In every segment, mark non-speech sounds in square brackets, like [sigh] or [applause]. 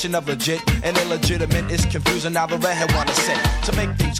definition of legit and illegitimate is confusing. Now the redhead wanna say to make things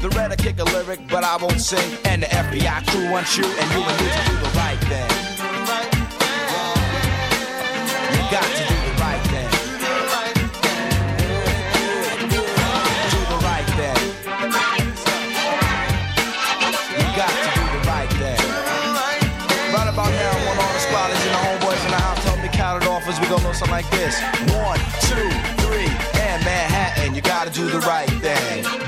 The red I kick a lyric, but I won't sing. And the FBI crew wants you, and you and me to do the right thing. You got to do the right thing. Do the right thing. You got to do the right thing. Right about now, I want all the squatters and the homeboys in the house help me count it off as we go know something like this. One, two, three, and Manhattan, you gotta do the right thing.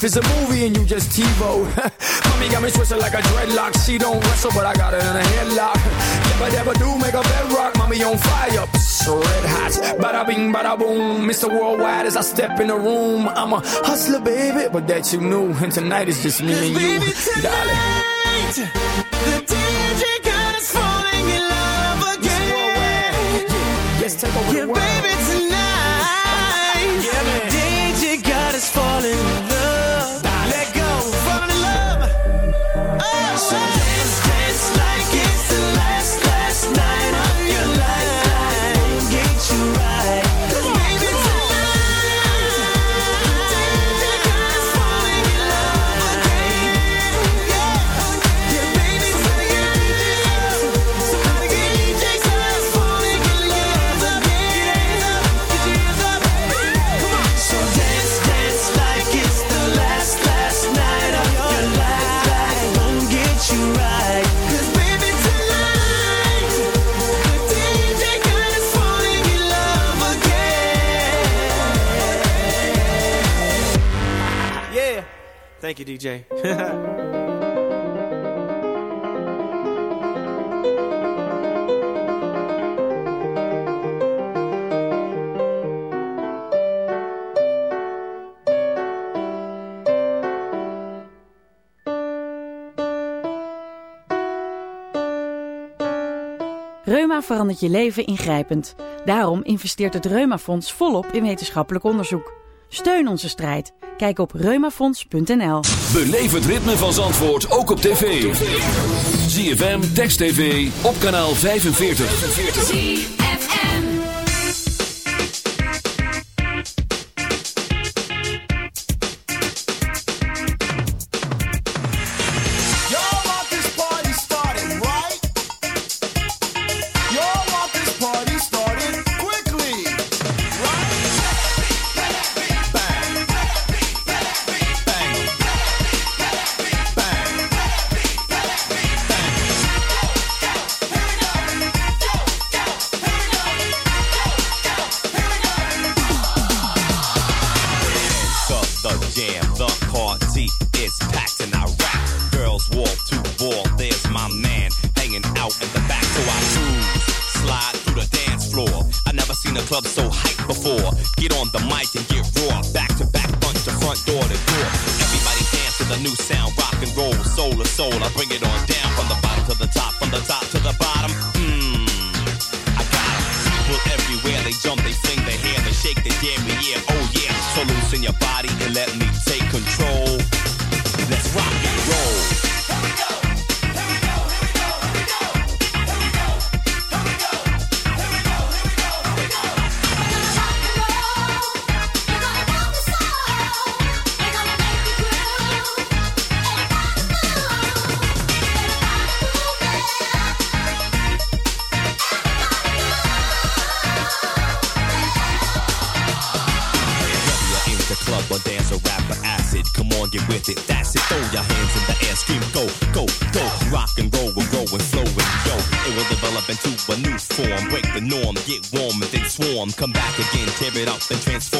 Life is a movie and you just TiVo. [laughs] Mommy got me twisted like a dreadlock. She don't wrestle, but I got her in a headlock. If I ever do make a bedrock, mommy on fire. Psst, red hot. Bada bing, bada boom. Mr. Worldwide as I step in the room. I'm a hustler, baby, but that you knew. And tonight is just me and you. Tonight, darling. The DJ God is falling in love again. Yeah, take over yeah, the world. Baby, Thank DJ. Reuma verandert je leven ingrijpend. Daarom investeert het Reuma Fonds volop in wetenschappelijk onderzoek. Steun onze strijd Kijk op reumafonds.nl. Beleef het ritme van Zandvoort ook op tv. ZFM, Text TV, op kanaal 45. get warm and then swarm, come back again, tear it up and transform.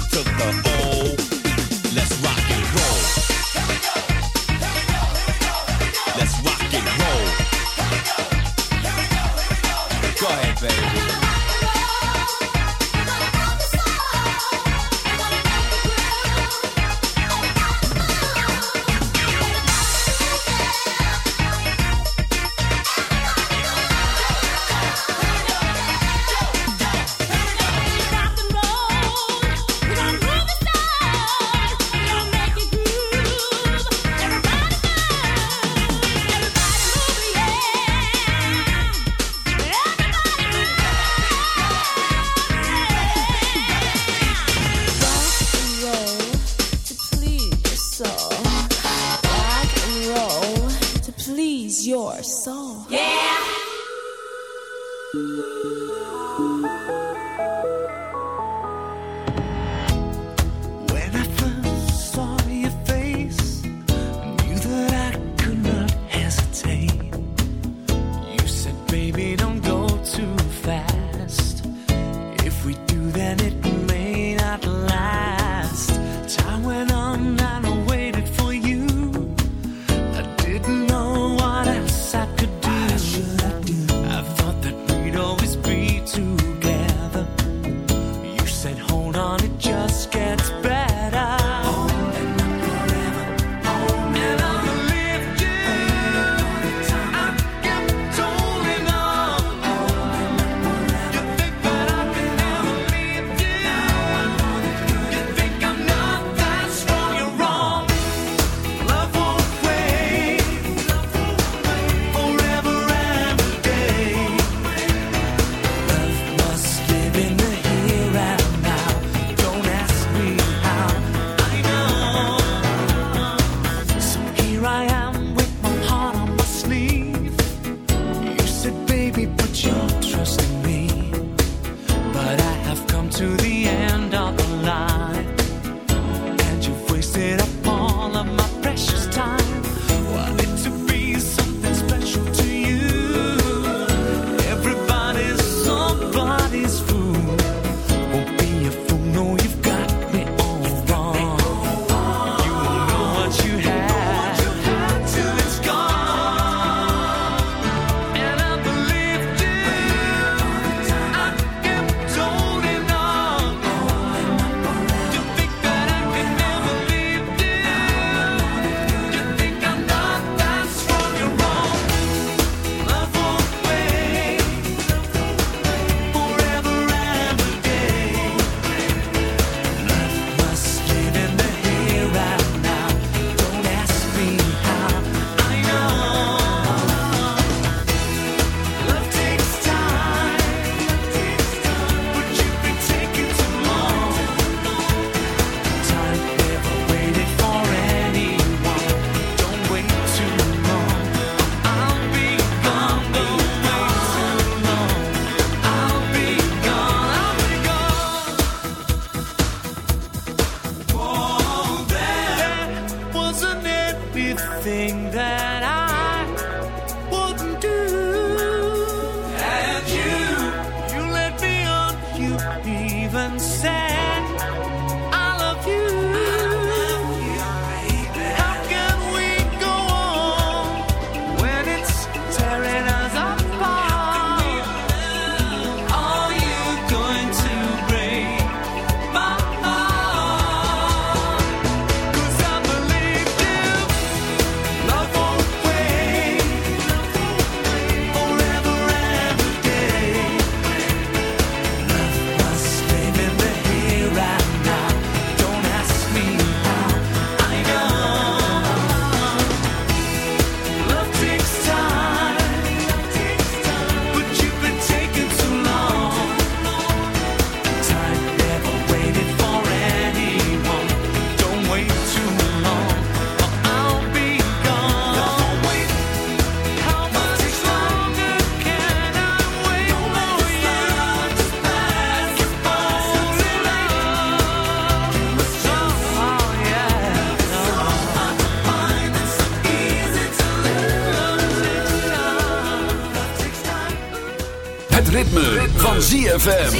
ZFM.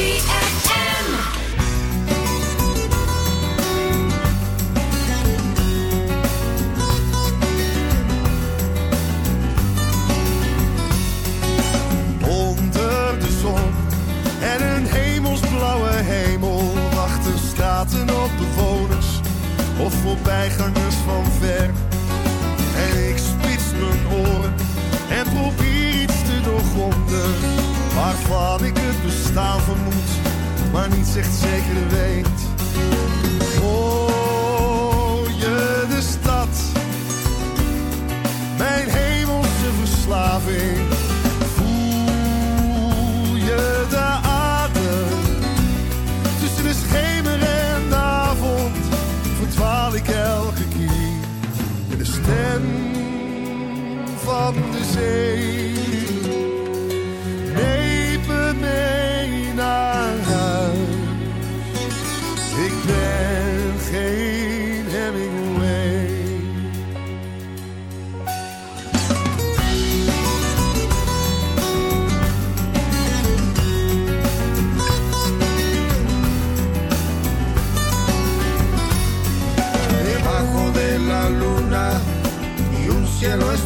Onder de zon en een hemelsblauwe hemel wachten straten op bewoners of voorbijgangers van ver. Waarvan ik het bestaan vermoed, maar niet echt zeker weet.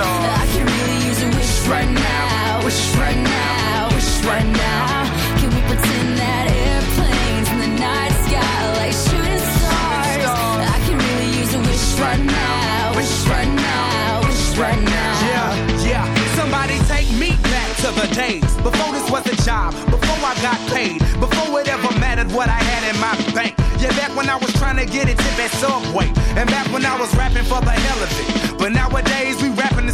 stars. stars. I could really use a wish right now, wish right now, wish right now. Can we pretend that airplanes in the night sky like shooting stars? I could really use a wish right now, wish right now, wish right now. Yeah, yeah. Somebody take me back to the days Before this was a job, before I got paid, before it ever mattered what I had in my bank. Yeah, back when I was trying to get a tip at Subway, and back when I was rapping for the hell of it. But nowadays we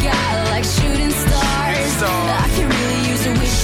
sky like shooting stars? I can really use a wish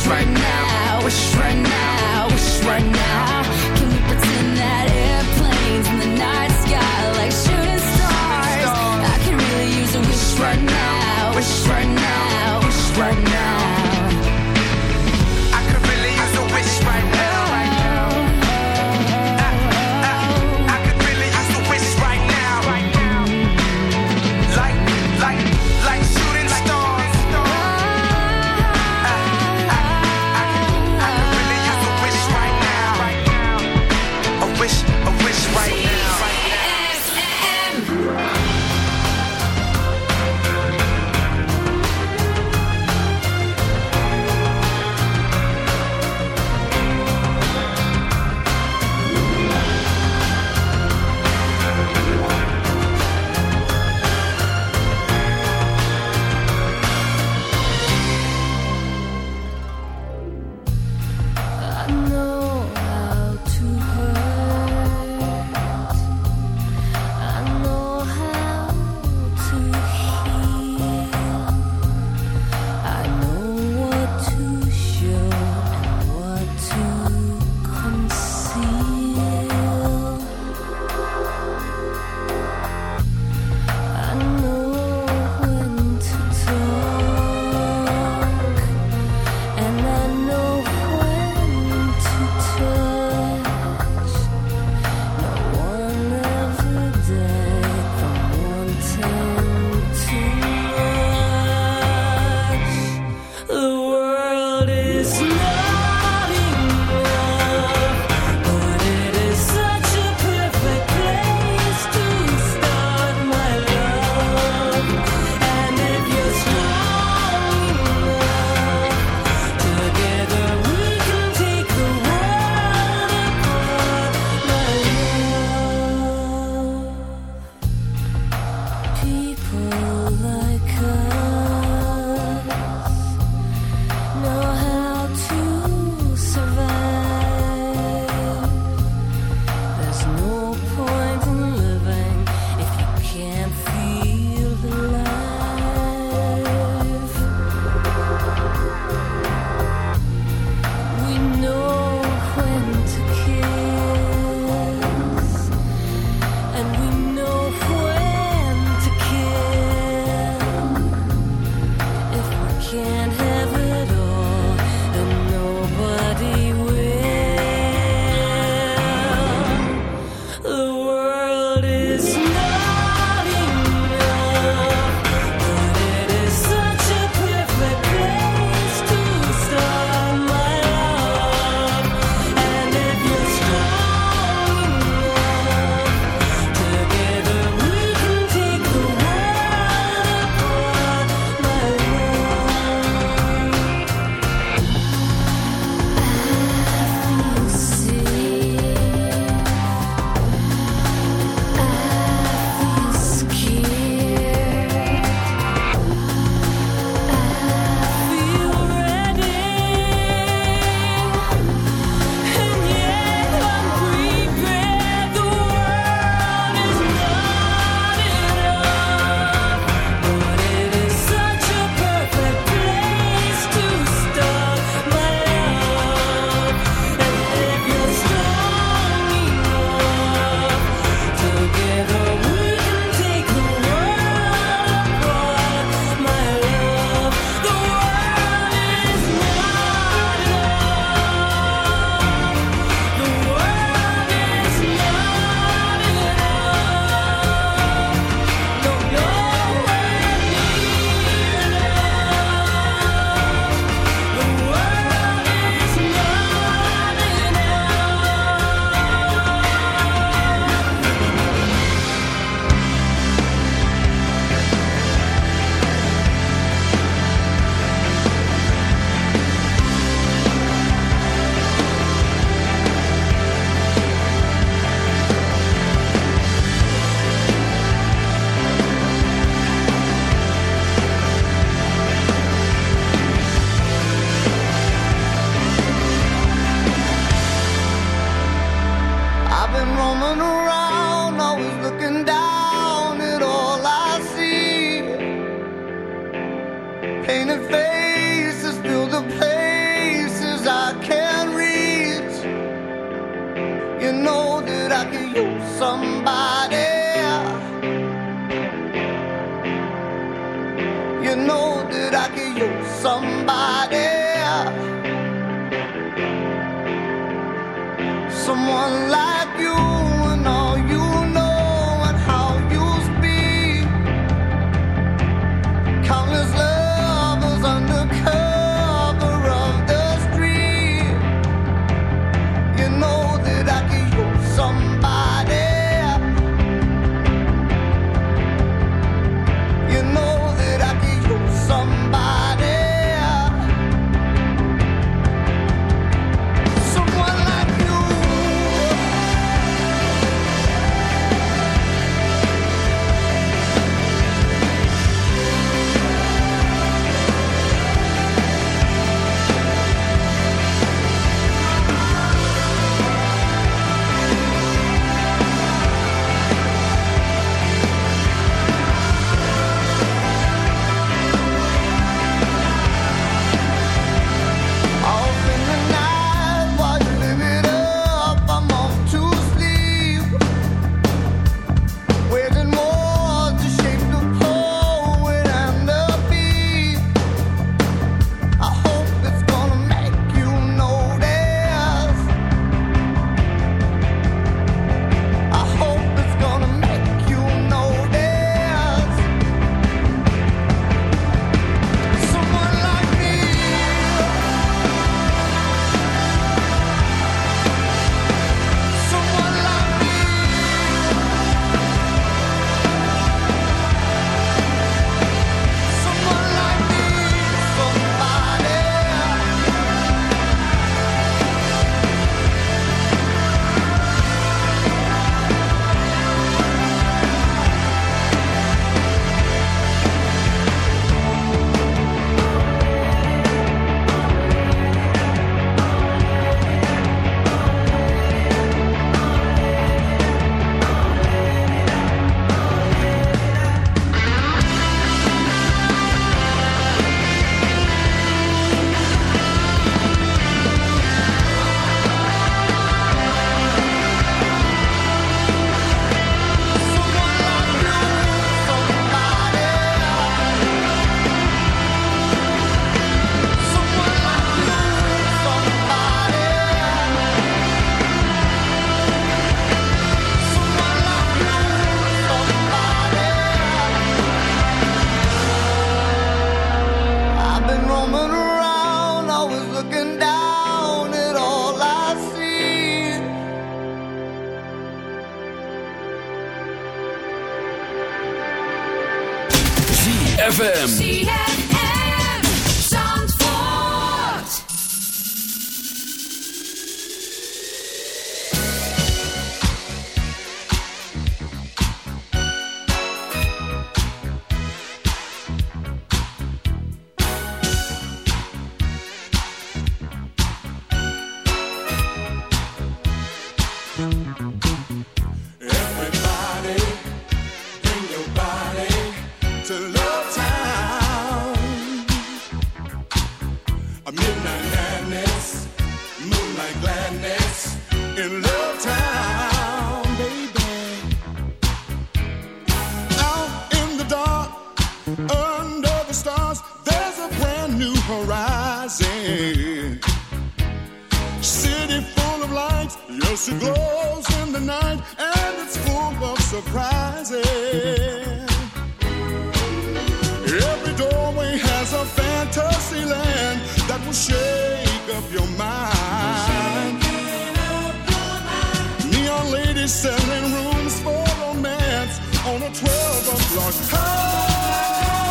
on a 12 o'clock high.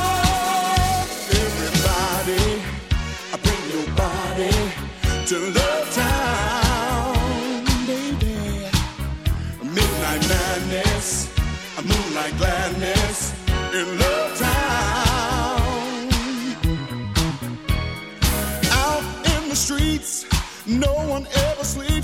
Everybody, I bring your body to Love Town, baby. Midnight madness, a moonlight gladness in Love Town. Out in the streets, no one ever sleeps.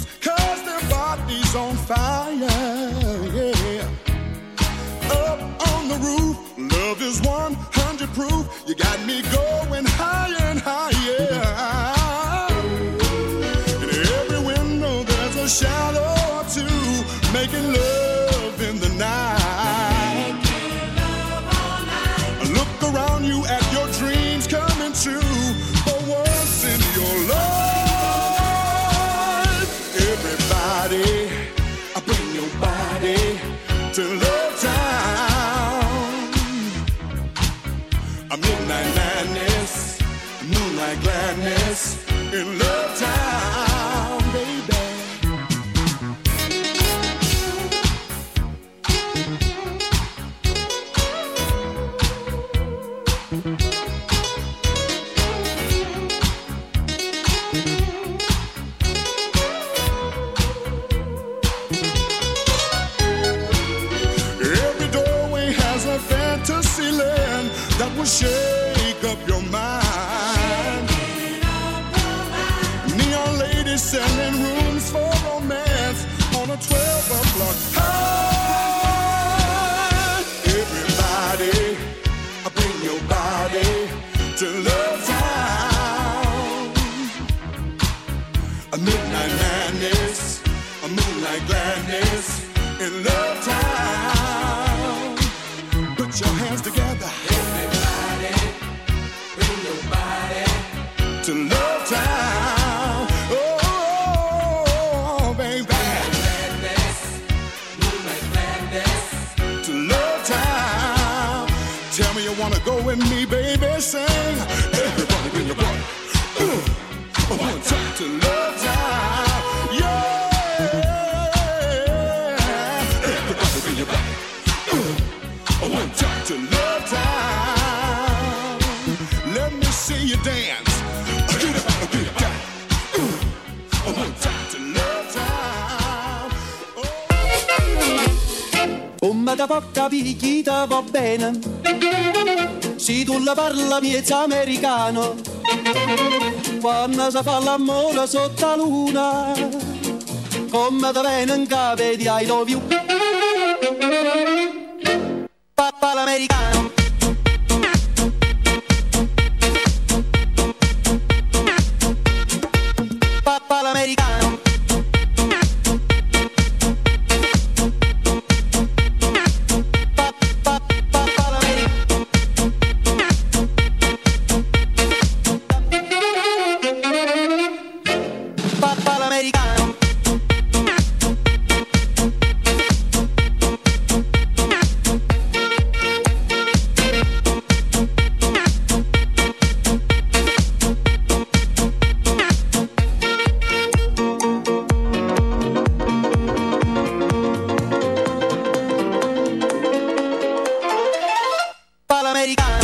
A midnight madness, a moonlight gladness in Love Town. Put your hands together. Everybody, bring your body to love. te porta picchita va bene. Se tu la parla mi è americano, quando si fa l'amore sotto la luna, come te viene in capo di I love you. Papà l'americano. americana.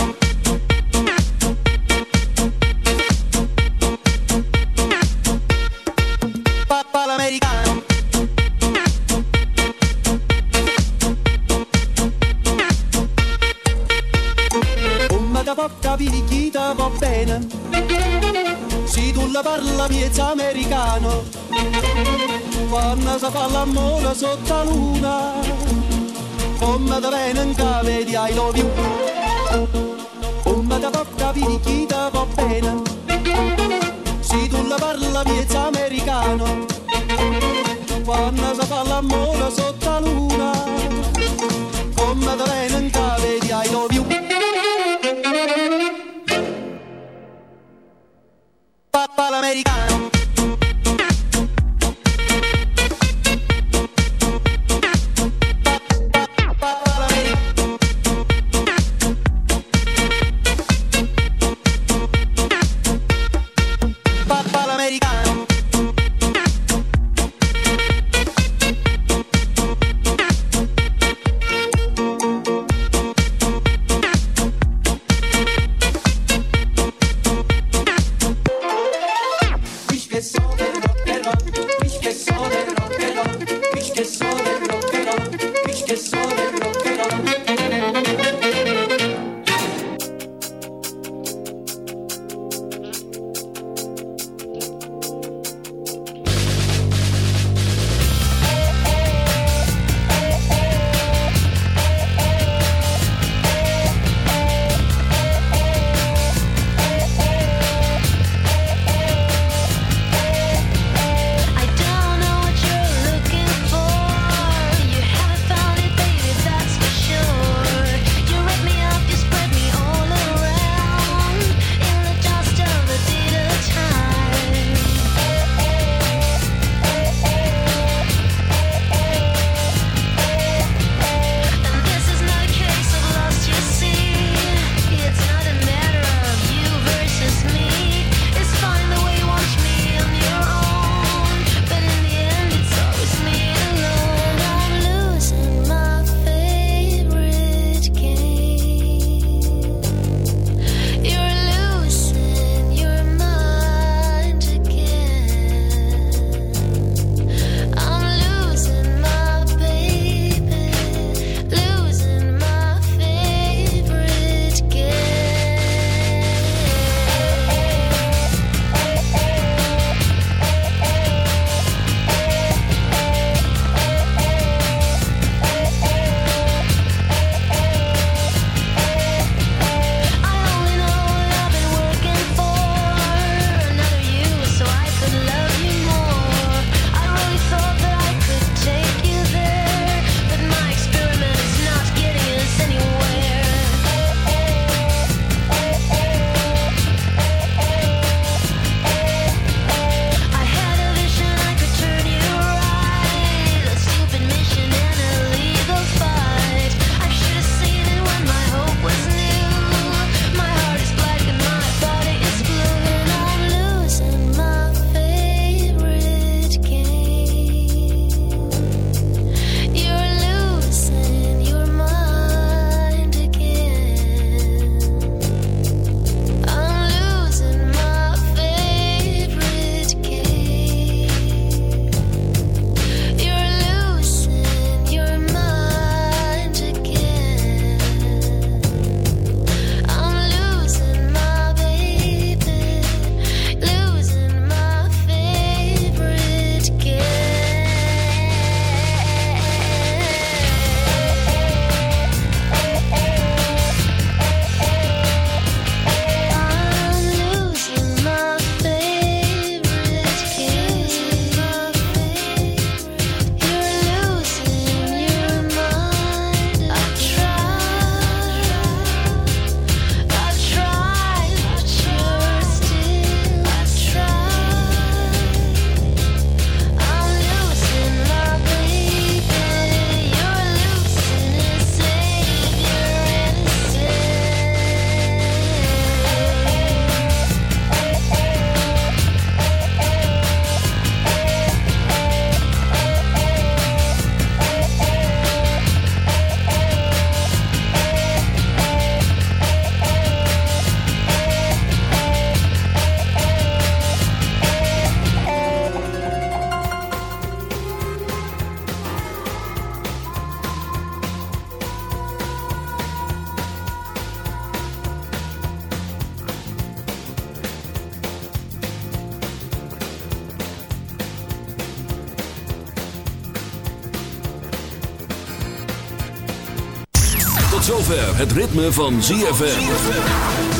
Het ritme van ZFM.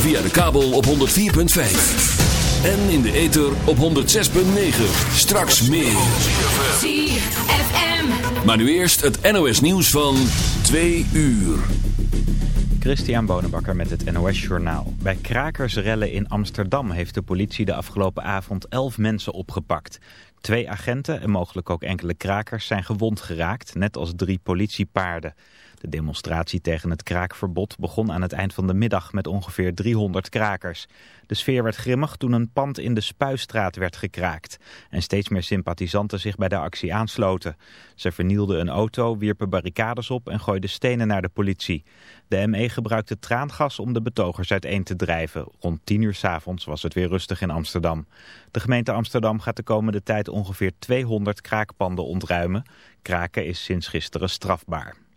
Via de kabel op 104.5. En in de ether op 106.9. Straks meer. ZFM. Maar nu eerst het NOS nieuws van 2 uur. Christian Bonenbakker met het NOS Journaal. Bij krakersrellen in Amsterdam heeft de politie de afgelopen avond 11 mensen opgepakt. Twee agenten en mogelijk ook enkele krakers zijn gewond geraakt, net als drie politiepaarden. De demonstratie tegen het kraakverbod begon aan het eind van de middag met ongeveer 300 krakers. De sfeer werd grimmig toen een pand in de Spuistraat werd gekraakt. En steeds meer sympathisanten zich bij de actie aansloten. Ze vernielden een auto, wierpen barricades op en gooiden stenen naar de politie. De ME gebruikte traangas om de betogers uiteen te drijven. Rond 10 uur s avonds was het weer rustig in Amsterdam. De gemeente Amsterdam gaat de komende tijd ongeveer 200 kraakpanden ontruimen. Kraken is sinds gisteren strafbaar.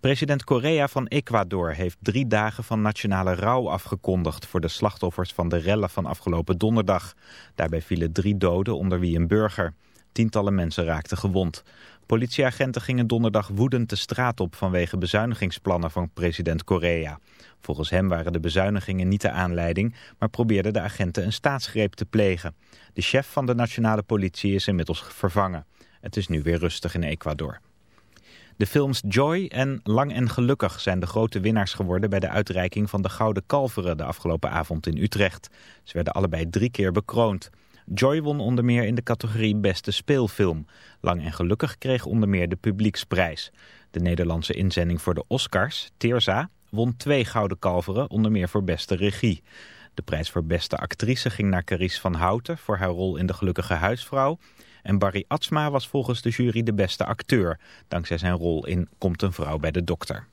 President Correa van Ecuador heeft drie dagen van nationale rouw afgekondigd voor de slachtoffers van de rellen van afgelopen donderdag. Daarbij vielen drie doden, onder wie een burger. Tientallen mensen raakten gewond. Politieagenten gingen donderdag woedend de straat op vanwege bezuinigingsplannen van president Correa. Volgens hem waren de bezuinigingen niet de aanleiding, maar probeerden de agenten een staatsgreep te plegen. De chef van de nationale politie is inmiddels vervangen. Het is nu weer rustig in Ecuador. De films Joy en Lang en Gelukkig zijn de grote winnaars geworden bij de uitreiking van de Gouden Kalveren de afgelopen avond in Utrecht. Ze werden allebei drie keer bekroond. Joy won onder meer in de categorie Beste Speelfilm. Lang en Gelukkig kreeg onder meer de publieksprijs. De Nederlandse inzending voor de Oscars, Teerza, won twee Gouden Kalveren, onder meer voor Beste Regie. De prijs voor Beste Actrice ging naar Carice van Houten voor haar rol in De Gelukkige Huisvrouw. En Barry Atsma was volgens de jury de beste acteur, dankzij zijn rol in Komt een vrouw bij de dokter.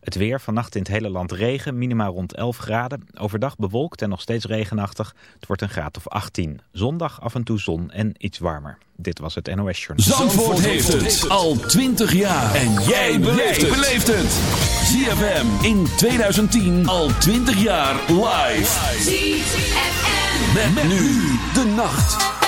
Het weer, vannacht in het hele land regen, minimaal rond 11 graden. Overdag bewolkt en nog steeds regenachtig. Het wordt een graad of 18. Zondag af en toe zon en iets warmer. Dit was het NOS Journal. Zandvoort heeft het al 20 jaar. En jij beleeft het. ZFM in 2010 al 20 jaar live. ZFM. Met nu de nacht.